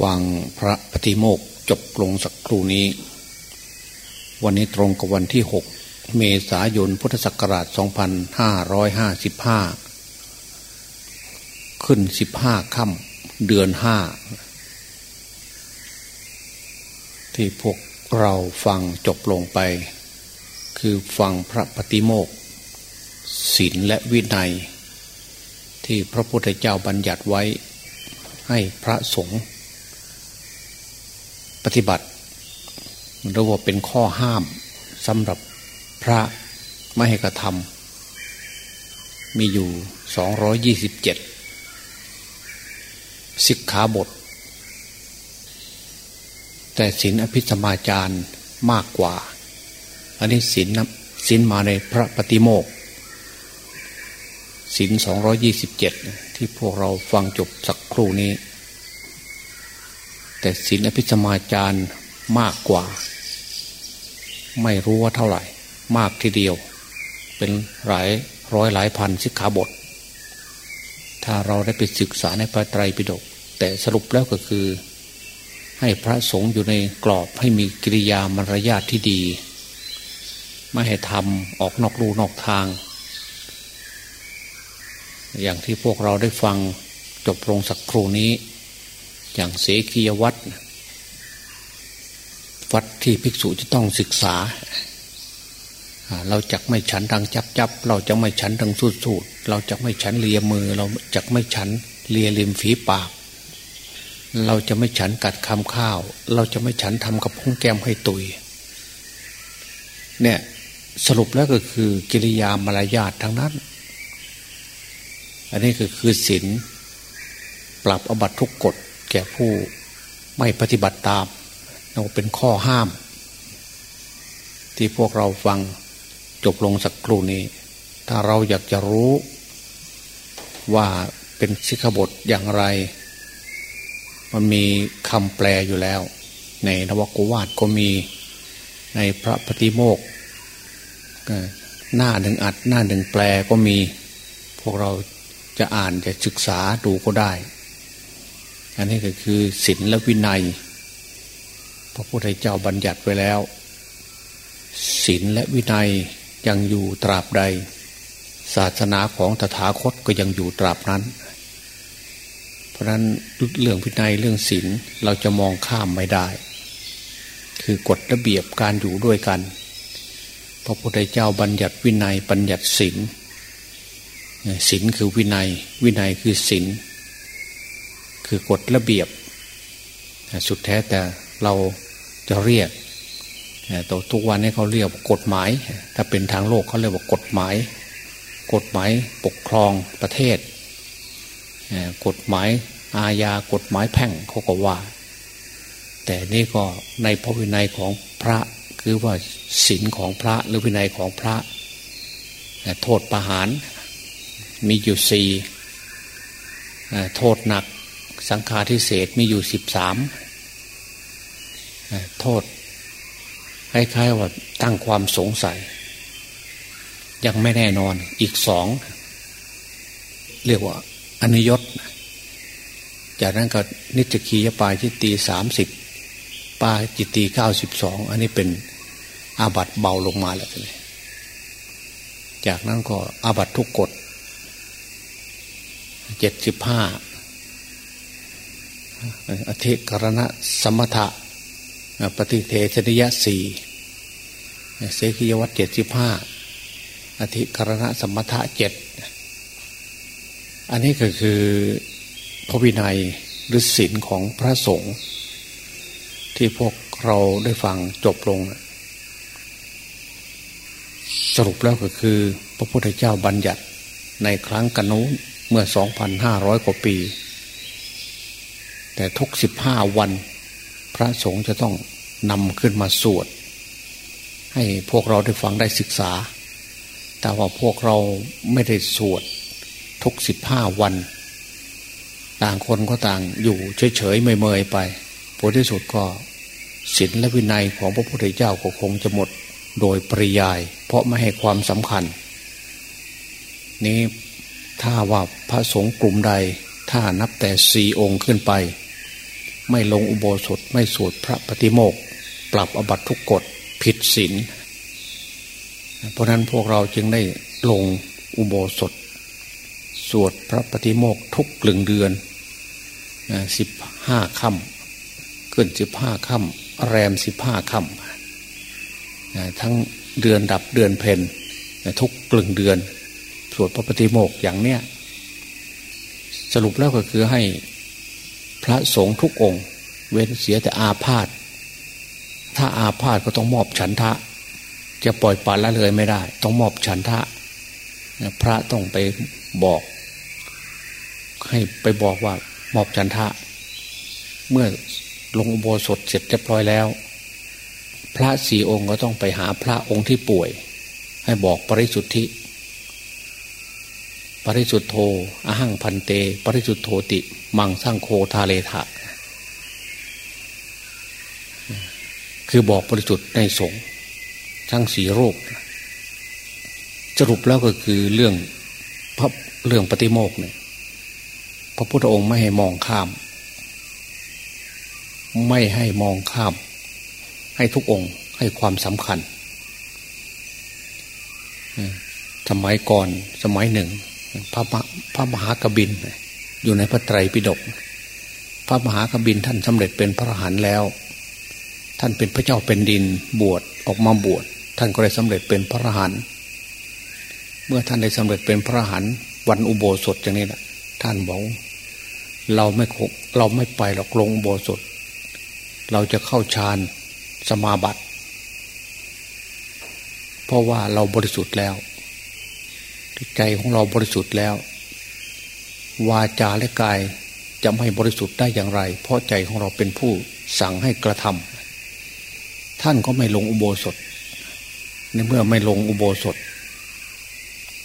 ฟังพระปฏิโมกจบลงสักครู่นี้ วันนี้ตรงกับวันที่ 6 เมษายนพุทธศักราช 2555 ขึ้น 15ค่ำเดือน 5 ที่พวกเราฟังจบลงไป คือฟังพระปฏิโมกศีลและวินัย ที่พระพุทธเจ้าบัญญัติไว้ให้พระสงฆ์ ปฏิบัติหรือว่าเป็นข้อห้ามสำหรับพระไม่ให้กระทำมีอยู่สองร้อยยี่สิบเจ็ดสิกขาบท แต่ศีลอภิสมาจารมากกว่า อันนี้ศีลนะศีลมาในพระปฏิโมกศีลสองร้อยี่สิบเจ็ดที่พวกเราฟังจบสักครู่นี้ แต่ศีลอภิสมาจารย์มากกว่า ไม่รู้ว่าเท่าไหร่ มากทีเดียว เป็นหลายร้อยหลายพันสิกขาบท ถ้าเราได้ไปศึกษาในพระไตรปิฎกแต่สรุปแล้วก็คือ ให้พระสงฆ์อยู่ในกรอบให้มีกิริยามารยาทที่ดี ไม่ให้ทำออกนอกรูนอกทาง อย่างที่พวกเราได้ฟังจบลงสักครู่นี้ อย่างเสกียวัดวัดที่ภิกษุจะต้องศึกษา เราจะไม่ฉันทางจับจับเราจะไม่ฉันทางสูดสูดเราจะไม่ฉันเลียมือ เราจะไม่ฉันเลียริมฝีปาก เราจะไม่ฉันกัดคำข้าว เราจะไม่ฉันทำกับพุ้งแก้มให้ตุย เนี่ยสรุปแล้วก็คือกิริยามารยาททั้งนั้น อันนี้คือคือศีลปรับอบัตทุกกฎ ก่ผู้ไม่ปฏิบัติตามเราเป็นข้อห้าม ที่พวกเราฟังจบลงสักครู่นี้ ถ้าเราอยากจะรู้ว่าเป็นสิกขบทอย่างไร มันมีคำแปลอยู่แล้ว ในนวโกวาทก็มีในพระปฏิโมกหน้าหนึ่งอัดหน้าหนึ่งแปลก็มี พวกเราจะอ่านจะศึกษาดูก็ได้ อันนี้ก็คือศีลและวินัย พระพุทธเจ้าบัญญัติไว้แล้วศีลและวินัยยังอยู่ตราบใด ศาสนาของตถาคตก็ยังอยู่ตราบนั้น เพราะนั้นเรื่องวินัยเรื่องศีลเราจะมองข้ามไม่ได้ คือกฎระเบียบการอยู่ด้วยกัน พระพุทธเจ้าบัญญัติวินัยบัญญัติศีลศีลคือวินัย วินัยคือศีล คือกฎระเบียบ สุดแท้แต่เราจะเรียกตัวทุกวันนี้เขาเรียกกฎหมาย ถ้าเป็นทางโลกเขาเรียกว่ากฎหมาย กฎหมายปกครองประเทศ กฎหมายอาญากฎหมายแพ่งเขาก็ว่า แต่นี่ก็ในพระวินัยของพระคือว่าศีลของพระหรือวินัยของพระ โทษประหารมีอยู่สี่โทษหนัก สังฆาทิเศษมีอยู่สิบสามโทษคล้ายๆว่าตั้งความสงสัย ยังไม่แน่นอนอีกสอง เรียกว่าอนุยศ จากนั้นก็นิจคียปายจิตตีสามสิบปาจิตตีเก้าสิบสองอันนี้เป็นอาบัตเบาลงมาแล้วจากนั้นก็อาบัตทุกกฎเจ็ดสิบห้า อธิกรณะสมถะปฏิเทชนิยะสี่เสกียวัตเจ็ดสิบห้าอธิกรณะสมถะเจ็ดอันนี้ก็คือพระวินัยหรือศีลของพระสงฆ์ที่พวกเราได้ฟังจบลง สรุปแล้วก็คือ พระพุทธเจ้าบัญญัติในครั้งกันนู้นเมื่อสองพันห้าร้อยกว่าปี แต่ทุกสิบห้าวัน พระสงฆ์จะต้องนำขึ้นมาสวด ให้พวกเราได้ฟังได้ศึกษา แต่ว่าพวกเราไม่ได้สวดทุกสิบห้าวัน ต่างคนก็ต่างอยู่เฉยๆเมยๆไปผลที่สุดก็ศีลและวินัยของพระพุทธเจ้าก็คงจะหมดโดยปริยาย เพราะไม่ให้ความสำคัญ นี้ถ้าว่าพระสงฆ์กลุ่มใดถ้านับแต่สี่องค์ขึ้นไป ไม่ลงอุโบสถไม่สวดพระปฏิโมกปรับอบัตทุกกฎผิดศีลเพราะนั้นพวกเราจึงได้ลงอุโบสถ สวดพระปฏิโมกทุกกลึงเดือนสิบห้าค่ำขึ้นสิบห้าค่ำแรมสิบห้าค่ำทั้งเดือนดับเดือนเพนทุกกลึงเดือน สวดพระปฏิโมกอย่างเนี้ยสรุปแล้วก็คือให้ พระสงฆ์ทุกองค์ เว้นเสียแต่อาพาธถ้าอาพาธก็ต้องมอบฉันทะ จะปล่อยปละละเลยไม่ได้ ต้องมอบฉันทะ พระต้องไปบอก ให้ไปบอกว่ามอบฉันทะ เมื่อลงอุโบสถเสร็จเรียบร้อยแล้ว พระสี่องค์ก็ต้องไปหาพระองค์ที่ป่วย ให้บอกปริสุทธิปริสุทธโธอหังพันเต ปริสุทธโธติ มังสร้างโคทาเลทะคือบอกบริสุทธิ์ในสงฆ์ทั้งสีโรคสรุปแล้วก็คือเรื่องพระเรื่องปฏิโมกเนี่ยพระพุทธองค์ไม่ให้มองข้าม ไม่ให้มองข้าม ให้ทุกองค์ให้ความสำคัญสมัยก่อนสมัยหนึ่ง พระพระมหากบิน อยู่ในพระไตรปิฎกพระมหากบินท่านสำเร็จเป็นพระอรหันต์แล้ว ท่านเป็นพระเจ้าเป็นดินบวชออกมาบวชท่านก็ได้สำเร็จเป็นพระอรหันต์เมื่อท่านได้สำเร็จเป็นพระอรหันต์วันอุโบสถอย่างนี้แหละท่านบอกเราไม่คเราไม่ไปหรอกลงอุโบสถ เราจะเข้าฌานสมาบัติ เพราะว่าเราบริสุทธิ์แล้ว ใจของเราบริสุทธิ์แล้ว วาจาและกายจะไม่บริสุทธิ์ได้อย่างไร เพราะใจของเราเป็นผู้สั่งให้กระทำท่านก็ไม่ลงอุโบสถ ในเมื่อไม่ลงอุโบสถ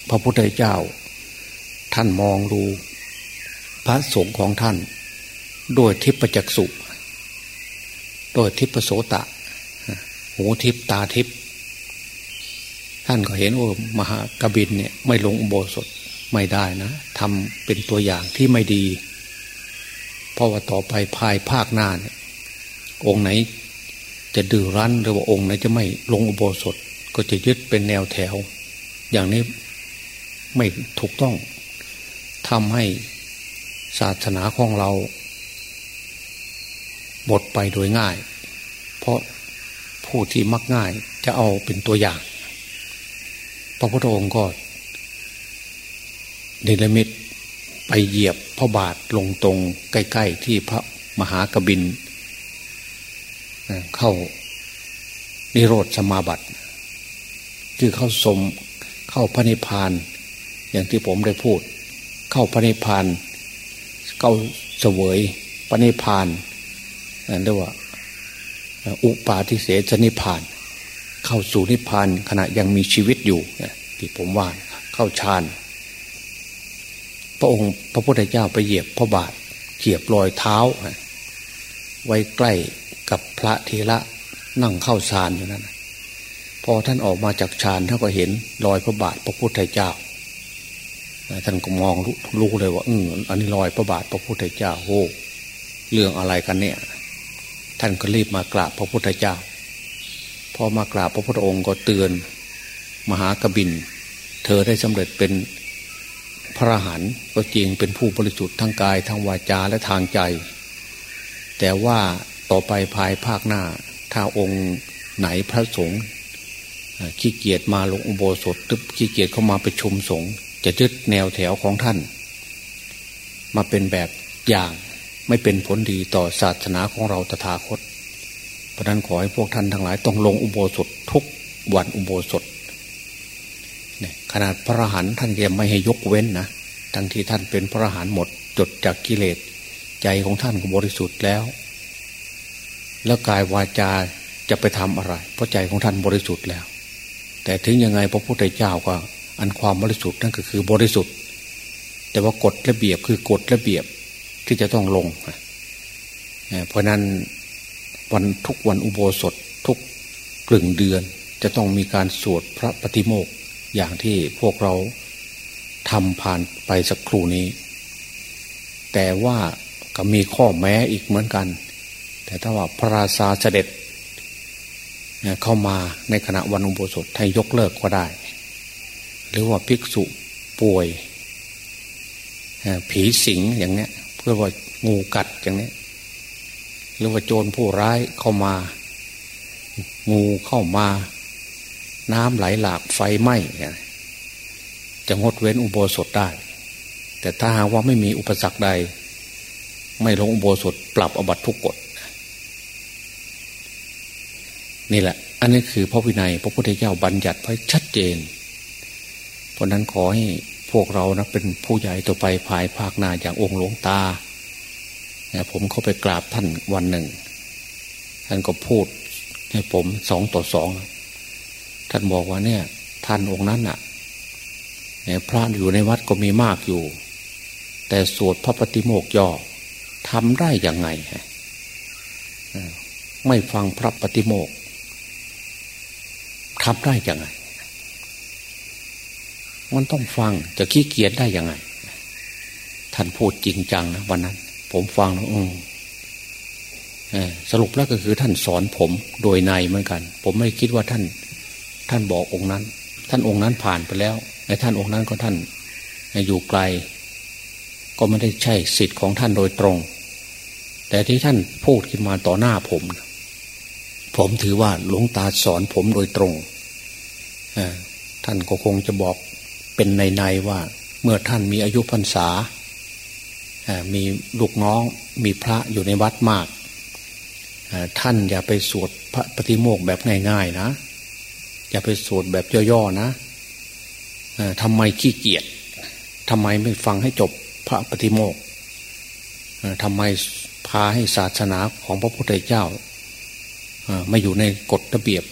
พระพุทธเจ้า ท่านมองดู พระสงฆ์ของท่าน โดยทิพจักสุโดยทิพโสตะ หูทิพตาทิพท่านก็เห็นว่ามหากบินเนี่ยไม่ลงอุโบสถ ไม่ได้นะทำเป็นตัวอย่างที่ไม่ดี เพราะว่าต่อไปภายภาคหน้าเนี่ย องค์ไหน จะดื้อรั้นหรือว่าองค์ไหนจะไม่ลงอุโบสถ ก็จะยึดเป็นแนวแถว อย่างนี้ไม่ถูกต้องทำให้ศาสนาของเรา หมดไปโดยง่าย เพราะผู้ที่มักง่ายจะเอาเป็นตัวอย่าง พระพุทธองค์ก็ นรมิตไปเหยียบพระบาทลงตรงใกล้ ๆ ที่พระมหากบิน เข้านิโรธสมาบัติ คือเข้าสมเข้าพระนิพพาน อย่างที่ผมได้พูด เข้าพระนิพพาน เข้าเสวยพระนิพพานเรียกว่าอุปาทิเสสนิพพาน เข้าสู่นิพพานขณะยังมีชีวิตอยู่ที่ผมว่าเข้าฌาน พระองค์พระพุทธเจ้าไปเหยียบพระบาทเหยียบรอยเท้า ไว้ใกล้กับพระเทระนั่งเข้าฌานอยู่นั้นพอท่านออกมาจากฌานท่านก็เห็นรอยพระบาทพระพุทธเจ้าท่านก็มองรู้เลยว่าอืออันนี้รอยพระบาทพระพุทธเจ้าโอ้เรื่องอะไรกันเนี่ย ท่านก็รีบมากราบพระพุทธเจ้า พอมากราบพระพุทธองค์ก็เตือน มหากบิน เธอได้สำเร็จเป็น พระหันก็จริงเป็นผู้บริสุทธิ์ทั้งกายทั้งวาจาและทางใจ แต่ว่าต่อไปภายภาคหน้า ถ้าองค์ไหนพระสงฆ์ขี้เกียจมาลงอุโบสถตึบขี้เกียจเข้ามาไปชุมสงฆ์จะยึดแนวแถวของท่าน มาเป็นแบบอย่างไม่เป็นผลดีต่อศาสนาของเราตถาคต เพราะนั้นขอให้พวกท่านทั้งหลายต้องลงอุโบสถทุกวันอุโบสถ ขนาดพระหันท่านยังไม่ให้ยกเว้นนะทั้งที่ท่านเป็นพระหันหมดจดจากกิเลสใจของท่านก็บริสุทธิ์แล้ว แล้วกายวาจาจะไปทำอะไร เพราะใจของท่านบริสุทธิ์แล้ว แต่ถึงยังไงพระพุทธเจ้าก็ อันความบริสุทธิ์นั่นก็คือบริสุทธิ์ แต่ว่ากฎระเบียบคือกฎระเบียบที่จะต้องลง เพราะนั้นวันทุกวันอุโบสถทุกกลึงเดือนจะต้องมีการสวดพระปฏิโมก อย่างที่พวกเราทำผ่านไปสักครู่นี้ แต่ว่าก็มีข้อแม้อีกเหมือนกัน แต่ถ้าว่าพระราชาเสด็จ เข้ามาในขณะวันอุโบสถให้ยกเลิกก็ได้ หรือว่าภิกษุป่วย ผีสิงอย่างเนี้ย เพื่อว่างูกัดอย่างเนี้ย หรือว่าโจรผู้ร้ายเข้ามา งูเข้ามา น้ำไหลหลากไฟไหม้จะงดเว้นอุโบสถได้ แต่ถ้าหากว่าไม่มีอุปสรรคใด ไม่ลงอุโบสถปรับอบัตทุกกฎนี่แหละ อันนี้คือพระวินัย พระพุทธเจ้าบัญญัติไว้ชัดเจน เพราะนั้นขอให้พวกเรานะเป็นผู้ใหญ่ต่อไปภายภาคหน้าอย่างองค์หลวงตาผมเข้าไปกราบท่านวันหนึ่ง ท่านก็พูดให้ผมสองต่อสอง ท่านบอกว่าเนี่ย ท่านองค์นั้นอะพระอยู่ในวัดก็มีมากอยู่ แต่สวดพระปฏิโมกย่อทำได้ยังไงไม่ฟังพระปฏิโมกทำได้ยังไง มันต้องฟังจะขี้เกียจได้ยังไง ท่านพูดจริงจังนะวันนั้น ผมฟังแล้วอืมสรุปแล้วก็คือท่านสอนผมโดยในเหมือนกัน ผมไม่คิดว่าท่าน ท่านบอกองค์นั้น ท่านองค์นั้นผ่านไปแล้วในท่านองค์นั้นก็ท่านอยู่ไกล ก็ไม่ได้ใช่สิทธิ์ของท่านโดยตรง แต่ที่ท่านพูดขึ้นมาต่อหน้าผม ผมถือว่าหลวงตาสอนผมโดยตรงท่านก็คงจะบอกเป็นในในว่า เมื่อท่านมีอายุพรรษามีลูกน้องมีพระอยู่ในวัดมาก ท่านอย่าไปสวดพระปฏิโมกแบบง่าย ๆ นะ อย่าไปสวดแบบย่อๆนะทำไมขี้เกียจทำไมไม่ฟังให้จบพระปฏิโมกทำไมพาให้ศาสนาของพระพุทธเจ้าไม่อยู่ในกฎระเบียบ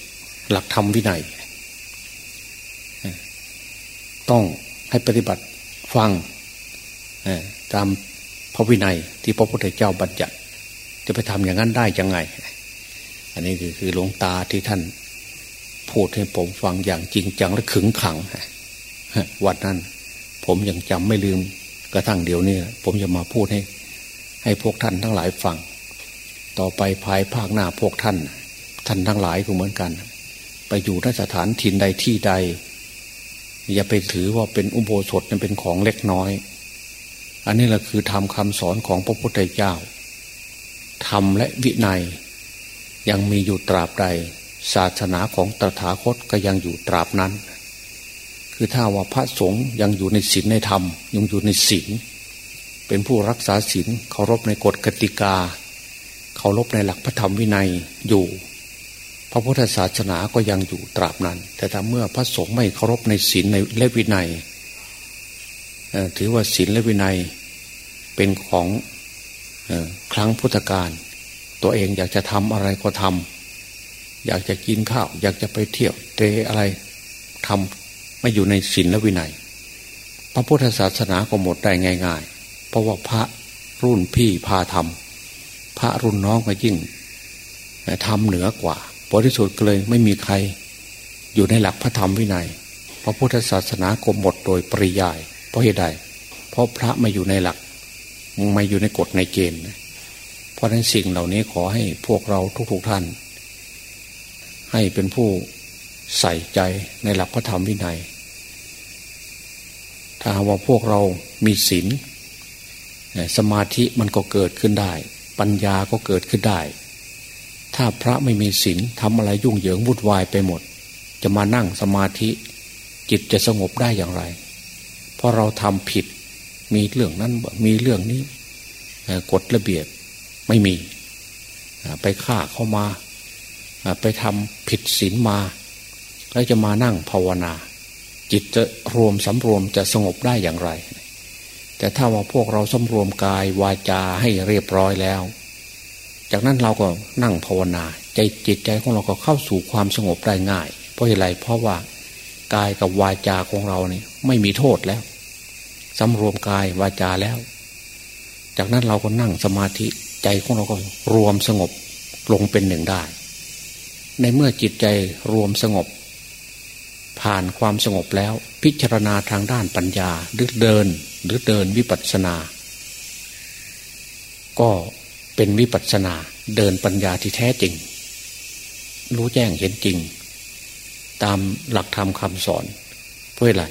หลักธรรมวินัย ต้องให้ปฏิบัติฟังตามพระวินัยที่พระพุทธเจ้าบัญญัติ จะไปทำอย่างนั้นได้ยังไง อันนี้คือคือหลวงตาที่ท่าน พูดให้ผมฟังอย่างจริงจังและขึงขังวันนั้นผมยังจำไม่ลืมกระทั่งเดี๋ยวนี้ผมจะมาพูดให้ ให้พวกท่านทั้งหลายฟัง ต่อไปภายภาคหน้าพวกท่าน ท่านทั้งหลายก็เหมือนกัน ไปอยู่นสถานถิ่นใดที่ใด อย่าไปถือว่าเป็นอุโบสถเป็นของเล็กน้อย อันนี้แหละคือทำคำสอนของพระพุทธเจ้าทำและวินัย ยังมีอยู่ตราบใด ศาสนาของตถาคตก็ยังอยู่ตราบนั้น คือถ้าว่าพระสงฆ์ยังอยู่ในศีลในธรรม ยังอยู่ในศีลเป็นผู้รักษาศีลเคารพในกฎกติกา เคารพในหลักพระธรรมวินัยอยู่ พระพุทธศาสนาก็ยังอยู่ตราบนั้น แต่ถ้าเมื่อพระสงฆ์ไม่เคารพในศีลในและวินัยถือว่าศีลและวินัยเป็นของครั้งพุทธกาลตัวเองอยากจะทำอะไรก็ทำ อยากจะกินข้าว อยากจะไปเที่ยวเตะอะไรทำไม่อยู่ในศีลและวินัย พระพุทธศาสนาก็หมดได้ง่าย ๆ เพราะว่าพระรุ่นพี่พาทำพระรุ่นน้องก็ยิ่งทำเหนือกว่าผลที่สุดก็เลยไม่มีใครอยู่ในหลักพระธรรมวินัย พระพุทธศาสนาก็หมดโดยปริยาย เพราะเหตุใดเพราะพระไม่อยู่ในหลักไม่อยู่ในกฎในเกณฑ์เพราะฉะนั้นสิ่งเหล่านี้ขอให้พวกเราทุกๆท่าน ให้เป็นผู้ใส่ใจในหลักพระธรรมวินัย ถ้าว่าพวกเรามีศีลสมาธิมันก็เกิดขึ้นได้ ปัญญาก็เกิดขึ้นได้ ถ้าพระไม่มีศีลทำอะไรยุ่งเหยิงวุ่นวายไปหมด จะมานั่งสมาธิ จิตจะสงบได้อย่างไร เพราะเราทำผิดมีเรื่องนั้นมีเรื่องนี้กฎระเบียบไม่มี ไปฆ่าเข้ามา ไปทำผิดศีลมาแล้วจะมานั่งภาวนา จิตจะรวมสำรวมจะสงบได้อย่างไร แต่ถ้าว่าพวกเราสำรวมกายวาจาให้เรียบร้อยแล้ว จากนั้นเราก็นั่งภาวนา ใจจิตใจของเราก็เข้าสู่ความสงบได้ง่าย เพราะอะไรเพราะว่ากายกับวาจาของเราเนี่ยไม่มีโทษแล้วสำรวมกายวาจาแล้ว จากนั้นเราก็นั่งสมาธิใจของเราก็รวมสงบลงเป็นหนึ่งได้ ในเมื่อจิตใจรวมสงบ ผ่านความสงบแล้ว พิจารณาทางด้านปัญญาหรือเดินหรือเดินวิปัสสนา ก็เป็นวิปัสสนาเดินปัญญาที่แท้จริง รู้แจ้งเห็นจริง ตามหลักธรรมคำสอน เพื่ออะไร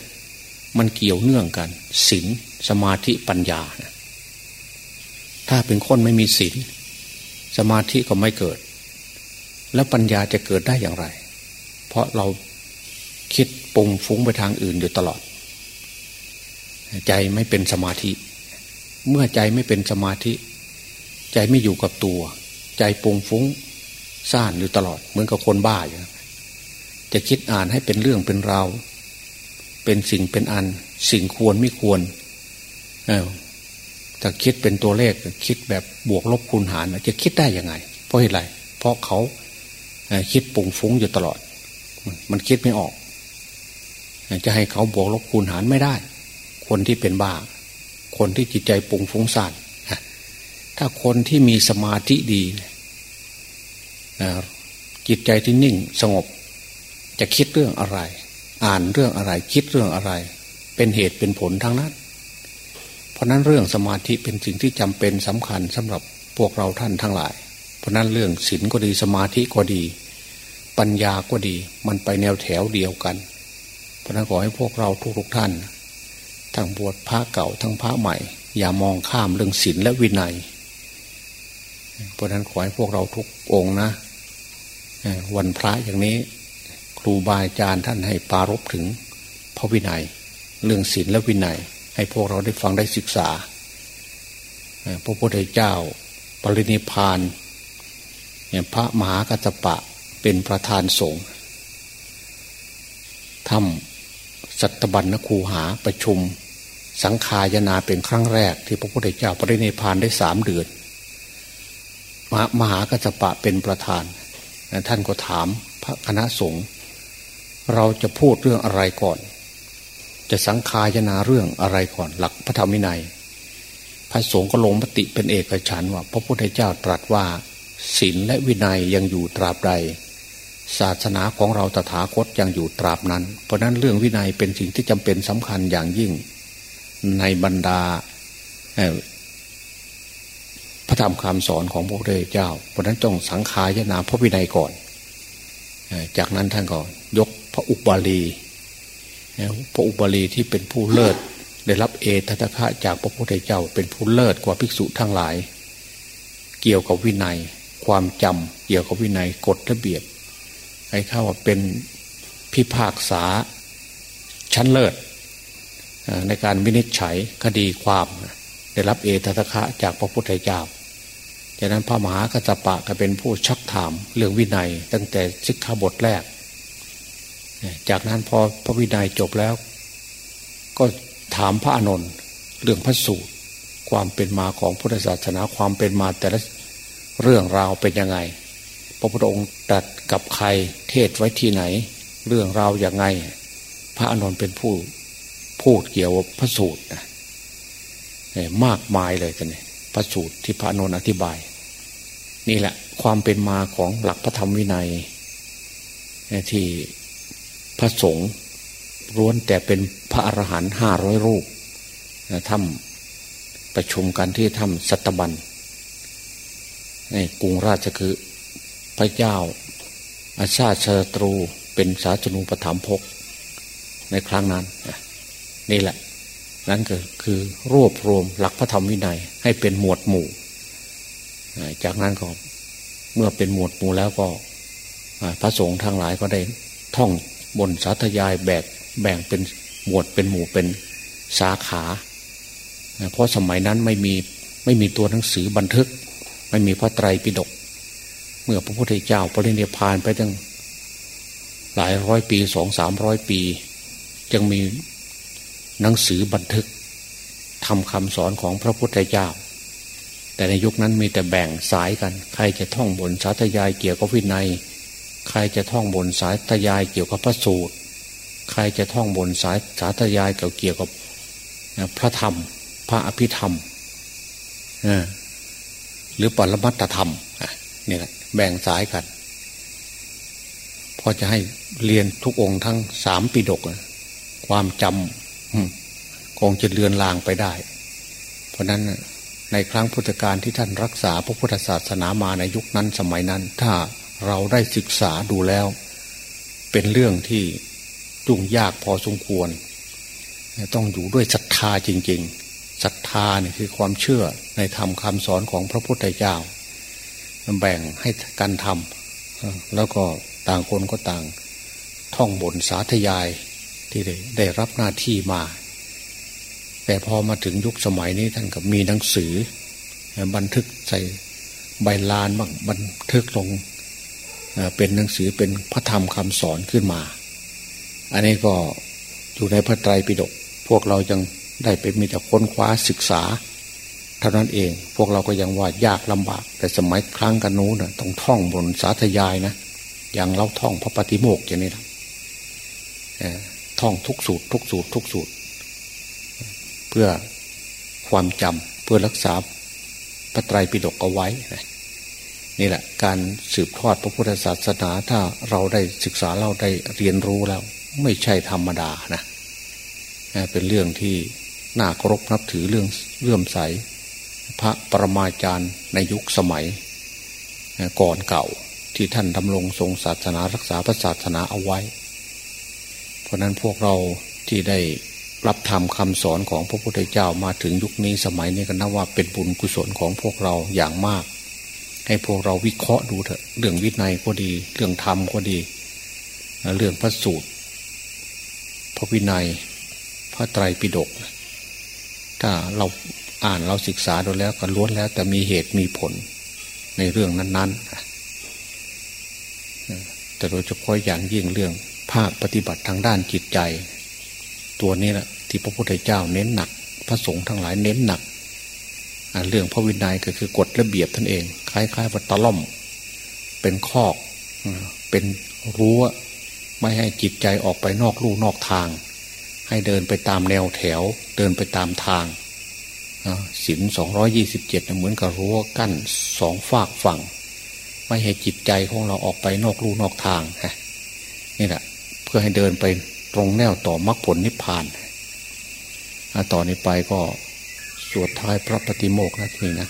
มันเกี่ยวเนื่องกันศีลสมาธิปัญญานะถ้าเป็นคนไม่มีศีลสมาธิก็ไม่เกิด แล้วปัญญาจะเกิดได้อย่างไร เพราะเราคิดปรุงฟุ้งไปทางอื่นอยู่ตลอด ใจไม่เป็นสมาธิ เมื่อใจไม่เป็นสมาธิ ใจไม่อยู่กับตัว ใจปรุงฟุ้งซ่านอยู่ตลอด เหมือนกับคนบ้าอยู่จะคิดอ่านให้เป็นเรื่องเป็นราวเป็นสิ่งเป็นอัน สิ่งควรไม่ควรเออถ้าคิดเป็นตัวเลขคิดแบบบวกลบคูณหารจะคิดได้ยังไง เพราะอะไรเพราะเขา คิดปุ่งฟุ้งอยู่ตลอด มันคิดไม่ออก จะให้เขาบวกลบคูณหารไม่ได้ คนที่เป็นบ้า คนที่จิตใจปุ่งฟุ้งซ่านถ้าคนที่มีสมาธิดีจิตใจที่นิ่งสงบ จะคิดเรื่องอะไร อ่านเรื่องอะไร คิดเรื่องอะไร เป็นเหตุเป็นผลทั้งนั้น เพราะนั้นเรื่องสมาธิเป็นสิ่งที่จำเป็นสำคัญสำหรับพวกเราท่านทั้งหลาย ราะนั้นเรื่องศีลก็ดีสมาธิก็ดี ปัญญาก็ดี มันไปแนวแถวเดียวกัน เพราะนั้นขอให้พวกเราทุกๆท่าน ทั้งบวชพระเก่าทั้งพระใหม่ อย่ามองข้ามเรื่องศีลและวินัย เพราะนั้นขอให้พวกเราทุกองนะ วันพระอย่างนี้ ครูบาอาจารย์ท่านให้ปารบถึงพระวินัย เรื่องศีลและวินัย ให้พวกเราได้ฟังได้ศึกษาพระพุทธเจ้าปรินิพาน พระมหากัจปะเป็นประธานสงฆ์ทำสัตบัญนคูหาประชุม สังขายนาเป็นครั้งแรก ที่พระพุทธเจ้าปรินิพานได้สามเดือน มหากัจปะเป็นประธาน ท่านก็ถามพระคณะสงฆ์เราจะพูดเรื่องอะไรก่อน จะสังขายนาเรื่องอะไรก่อน หลักพระธรรมวินัย พระสงฆ์ก็ลงมติเป็นเอกฉันว่า พระพุทธเจ้าตรัสว่า ศีลและวินัยยังอยู่ตราบใด ศาสนาของเราตถาคตยังอยู่ตราบนั้น เพราะนั้นเรื่องวินัยเป็นสิ่งที่จำเป็นสำคัญอย่างยิ่ง ในบรรดาพระธรรมคำสอนของพระพุทธเจ้า เพราะนั้นต้องสังขายนาพระวินัยก่อน จากนั้นท่านก็ยกพระอุบาลี พระอุบาลีที่เป็นผู้เลิศ ได้รับเอตตะคะจากพระพุทธเจ้า เป็นผู้เลิศกว่าภิกษุทั้งหลาย เกี่ยวกับวินัย ความจำเกี่ยวกับวินัยกฎระเบียบให้เข้าว่าเป็นพิพากษาชั้นเลิศในการวินิจฉัยคดีความได้รับเอตตะคะจากพระพุทธเจ้าจากนั้นพระมหากัจจปะก็เป็นผู้ชักถามเรื่องวินัยตั้งแต่สิกขาบทแรก จากนั้นพอพระวินัยจบแล้ว ก็ถามพระอานนท์เรื่องพระสูตรความเป็นมาของพุทธศาสนาความเป็นมาแต่ละ เรื่องราวเป็นยังไง พระพุทธองค์ตรัสกับใครเทศไว้ที่ไหน เรื่องราวอย่างไง พระอานนท์เป็นผู้พูดเกี่ยวกับพระสูตรนะมากมายเลยกันเนี่ยพระสูตรที่พระอานนท์อธิบาย นี่แหละ ความเป็นมาของหลักพระธรรมวินัยที่พระสงฆ์ร้วนแต่เป็นพระอรหันต์ห้าร้อยรูปทำประชุมกันที่ถ้ำสัตบัน ในกรุงราชคือพระเจ้าอาชาติชตรูเป็นสาจนูปถัมภกในครั้งนั้น นี่แหละ นั่นก็คือรวบรวมหลักพระธรรมวินัยให้เป็นหมวดหมู่ จากนั้นก็เมื่อเป็นหมวดหมู่แล้วก็พระสงฆ์ทั้งหลายก็ได้ท่องบนสาธยายแบกแบ่งเป็นหมวดเป็นหมู่เป็นสาขา เพราะสมัยนั้นไม่มีไม่มีตัวหนังสือบันทึก ไม่มีพระไตรปิฎกเมื่อพระพุทธเจ้าปรินิพานไปตั้งหลายร้อยปีสองสามร้อยปี จึงมีหนังสือบันทึกทำคำสอนของพระพุทธเจ้า แต่ในยุคนั้นมีแต่แบ่งสายกัน ใครจะท่องบนสาธยายเกี่ยวกับวินัย ใครจะท่องบนสายทยายเกี่ยวกับพระสูตร ใครจะท่องบนสายสาธยายเกี่ยวเกี่ยวกับพระธรรม พระอภิธรรม หรือปรมัตธรรมนี่แหละแบ่งสายกันพอจะให้เรียนทุกองค์ทั้งสามปีดกความจำคงจะเลือนลางไปได้ เพราะนั้นในครั้งพุทธกาลที่ท่านรักษาพระพุทธศาสนามาในยุคนั้นสมัยนั้น ถ้าเราได้ศึกษาดูแล้ว เป็นเรื่องที่ยุ่งยากพอสมควร ต้องอยู่ด้วยศรัทธาจริง ๆ ศรัทธาเนี่ยคือความเชื่อในธรรมคำสอนของพระพุทธเจ้าแบ่งให้กันทำแล้วก็ต่างคนก็ต่าง ท่องบนสาธยายที่ได้ได้รับหน้าที่มา แต่พอมาถึงยุคสมัยนี้ท่านก็มีหนังสือ บันทึกใส่ใบลานบ้างบันทึกลงเป็นหนังสือเป็นพระธรรมคำสอนขึ้นมา อันนี้ก็อยู่ในพระไตรปิฎกพวกเรายัง ได้ไปมีแต่ค้นคว้าศึกษา เท่านั้นเอง พวกเราก็ยังว่ายากลำบาก แต่สมัยครั้งกันนู้นต้องท่องบนสาธยายนะอย่างเราท่องพระปฏิโมกอย่างนี้นะท่องทุกสูตร ทุกสูตร ทุกสูตร เพื่อความจำเพื่อรักษาพระไตรปิฎกเอาไว้นี่แหละการสืบทอดพระพุทธศาสนาถ้าเราได้ศึกษาเราได้เรียนรู้แล้ว ไม่ใช่ธรรมดานะ เป็นเรื่องที่ น่าเคารพนับถือเรื่องเลื่อมใส พระปรมาจารย์ในยุคสมัย ก่อนเก่าที่ท่านดำรงทรงศาสนารักษาพระศาสนาเอาไว้ เพราะนั้นพวกเราที่ได้รับธรรมคำสอนของพระพุทธเจ้ามาถึงยุคนี้สมัยนี้ก็นับว่าเป็นบุญกุศลของพวกเราอย่างมาก ให้พวกเราวิเคราะห์ดูเถอะเรื่องวินัยก็ดี เรื่องธรรมก็ดี เรื่องพระสูตร พระวินัย พระไตรปิฎก ถ้าเราอ่านเราศึกษาดูแล้วก็ล้วนแล้ว แต่มีเหตุมีผลในเรื่องนั้น ๆ แต่โดยเฉพาะอย่างยิ่งเรื่องภาคปฏิบัติทางด้านจิตใจ ตัวนี้แหละที่พระพุทธเจ้าเน้นหนัก พระสงฆ์ทั้งหลายเน้นหนัก เรื่องพระวินัยก็คือกฎระเบียบท่านเอง คล้ายๆวัตล่อม เป็นคอก เป็นรั้ว ไม่ให้จิตใจออกไปนอกลู่นอกทาง ให้เดินไปตามแนวแถว เดินไปตามทางศินสองร้อยี่สิบเจ็ดเหมือนกับรั้วกั้นสองฝากฝั่ง ไม่ให้จิตใจของเราออกไปนอกลู่นอกทางฮะนี่แหละเพื่อให้เดินไปตรงแนวต่อมรรคผลนิพพานต่อนนี้ไปก็สวดท้ายพระปฏิโมกข์นะทีนะ